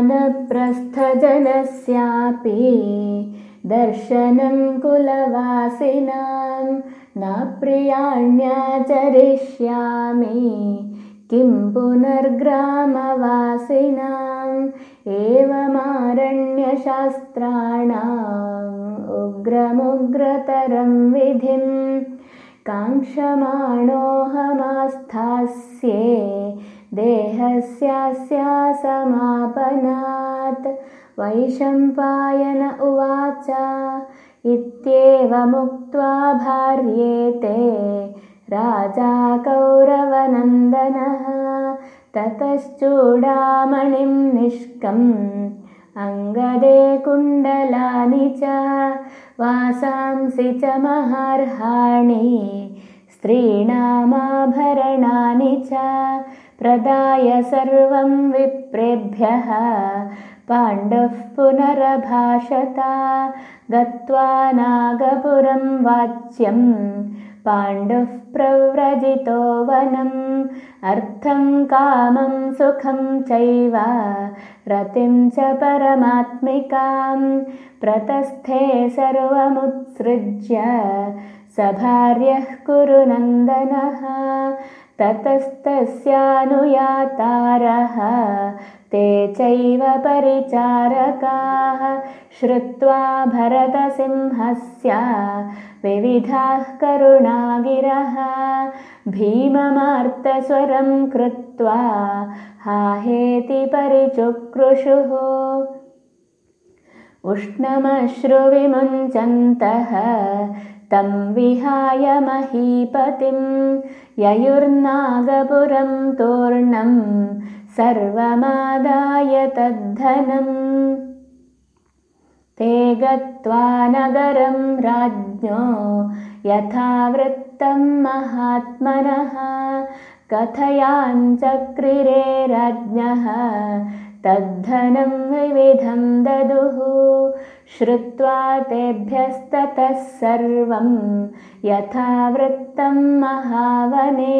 वानप्रस्थजनस्यापि दर्शनं कुलवासिनां न प्रियाण्याचरिष्यामि। किं पुनर्ग्रामवासिनाम् एवमारण्यशास्त्राणाम् उग्रमुग्रतरं विधिं काङ्क्षमाणोऽहमास्थास्ये देहस्यास्यासमापनात् वैशम्पायन उवाच इत्येवमुक्त्वा भार्येते राजा कौरवनन्दनः ततश्चूडामणिं निष्कम्। अङ्गदे कुण्डलानि च वासांसि च महार्हाणि स्त्रीणामाभरणानि च प्रदाय सर्वं विप्रेभ्यः। पाण्डुः पुनरभाषता। गत्वा नागपुरं वाच्यम् पाण्डुः प्रव्रजितो वनम् अर्थं कामं सुखं चैव। रतिं च परमात्मिकां। प्रतस्थे सर्वमुत्सृज्य। सभार्यः कुरु नन्दनः ततस्तस्यानुयातारः ते चैव परिचारकाः श्रुत्वा भरतसिंहस्य विविधाः करुणागिरः भीममार्तस्वरं कृत्वा हाहेति परिचुक्रुषुः। उष्णमश्रुविमुञ्चन्तः तं विहाय महीपतिं। ययुर्नागपुरं तूर्णं सर्वमादाय तद्धनम् ते गत्वा नगरं राज्ञो यथावृत्तं महात्मनः। कथयाञ्चक्रिरे राज्ञः तद्धनं विविधं ददुः श्रुत्वा तेभ्यस्ततः सर्वं यथावृत्तं महावने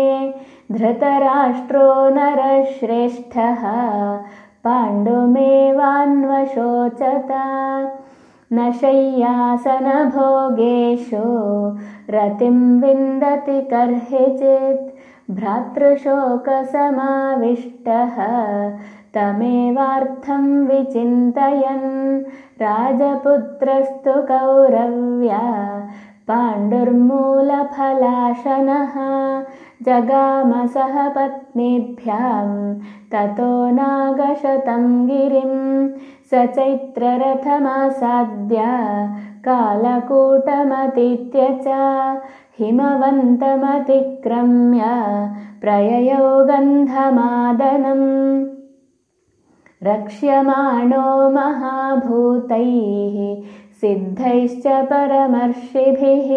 धृतराष्ट्रो नरश्रेष्ठः पाण्डुमेवान्वशोचत न शय्यासनभोगेषु रतिं विन्दति कर्हिचित् भ्रातृशोकसमाविष्टः। तमेवार्थं विचिन्तयन्। राजपुत्रस्तु कौरव्या। पाण्डुर्मूलफलाशनः। जगामसह पत्नीभ्यां। ततो नागशतं गिरिं। स चैत्ररथमासाद्य कालकूटमतीत्य च हिमवन्तमतिक्रम्य प्रययो गन्धमादनम्। रक्ष्यमाणो महाभूतैः सिद्धैश्च परमर्षिभिः।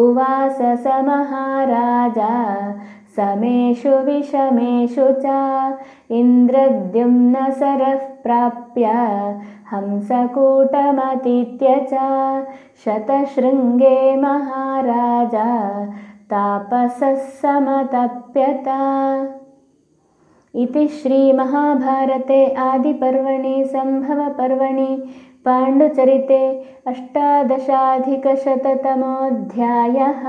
उवास स महाराजा समेषु विषमेषु च इन्द्रद्युम्नसरः प्राप्य हंसकूटमतीत्य च शतशृङ्गे महाराजा तापसः समतप्यत। इति श्रीमहाभारते आदिपर्वणि सम्भवपर्वणि पाण्डुचरिते अष्टादशाधिकशततमोऽध्यायः